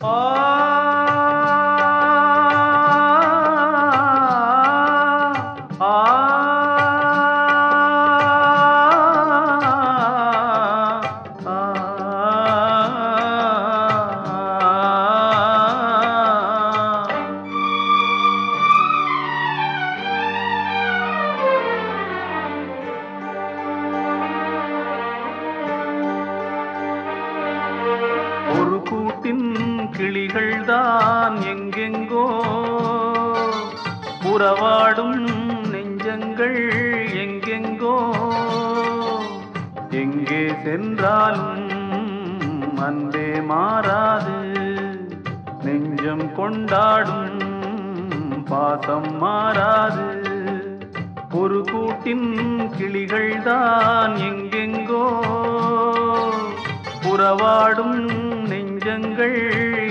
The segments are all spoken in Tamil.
ஒரு கூட்டின் கிளிகள் தான் எங்கெங்கோ. உறவாடும் நெஞ்சங்கள் எங்கெங்கோ. எங்கே சென்றாலும் அன்பே மாறாது. நெஞ்சம் கொண்டாடும் பாசம் மாறாது. ஒரு கூட்டின் கிளிகள் தான் எங்கெங்கோ. உறவாடும் நெஞ்சங்கள்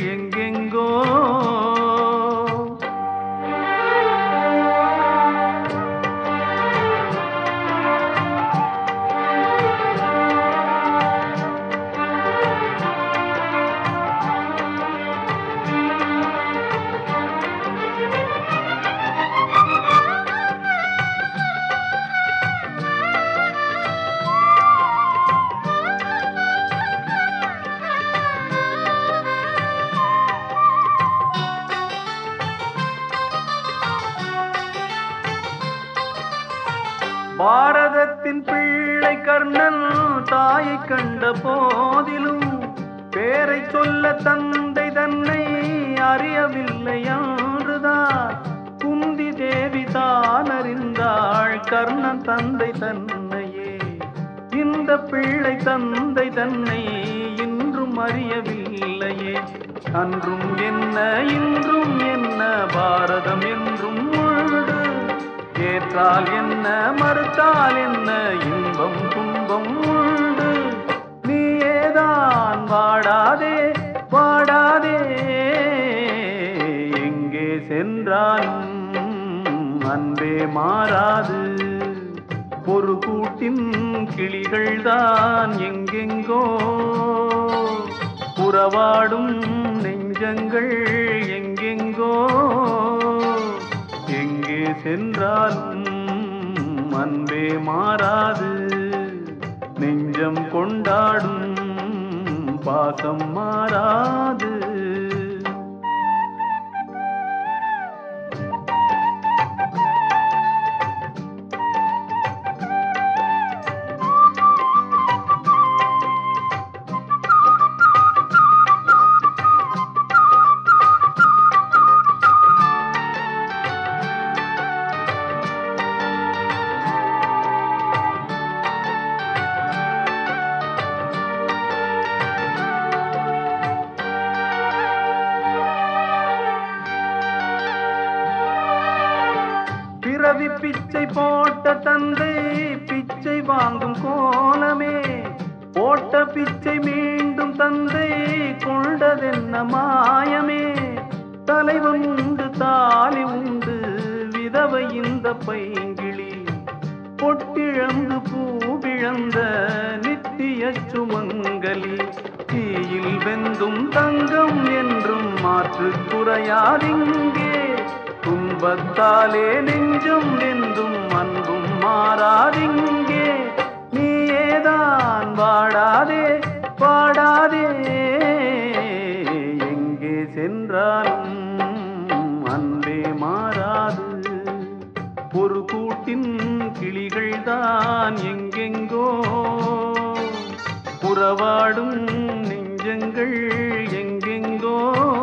பாரதத்தின் பிள்ளை கர்ணன் தாயை கண்ட போதிலும் பேரை சொல்ல தந்தை தன்னை அறியவில்லை என்றுதான் குந்தி தேவி தான் அறிந்தாள் கர்ணன் தந்தை தன்னையே. இந்த பிள்ளை தந்தை தன்னை இன்றும் அறியவில்லையே. அன்றும் என்ன இன்றும் என்ன பார ஏற்றால் என்ன? மறுத்தால் என்ன? இன்பம் துன்பம் உண்டு. நீயேதான் வாடாதே வாடாதே. எங்கே சென்றாலும் அன்பே மாறாது. ஒரு கூட்டின் கிளிகள் தான் எங்கெங்கோ. புறவாடும் நெஞ்சங்கள் எங்கெங்கோ. எங்கே சென்றாலும் அன்பே மாறாது. நெஞ்சம் கொண்டாடும் பாசம் மாறாது. பிறவி பிச்சை போட்ட தந்தை பிச்சை வாங்கும் கோலமே. போட்ட பிச்சை மீண்டும் தந்தை கொண்டதென்ன மாயமே. தலைவன் உண்டு தாலி உண்டு விதவை இந்த பைங்கிளி பொட்டிழந்து பூவிழந்த நித்திய சுமங்கலி. தீயில் வெந்தும் தங்கம் என்றும் மாற்று குறையாதிங்கே. துன்பத்தாலே நெஞ்சும் நெந்தும் அன்பும் மாறாதிங்கே. நீயேதான் வாடாதே பாடாதே எங்கே சென்றாலும் அன்பே மாறாது. ஒரு கூட்டின் கிளிகள் தான் எங்கெங்கோ. புறவாடும் நெஞ்சங்கள் எங்கெங்கோ.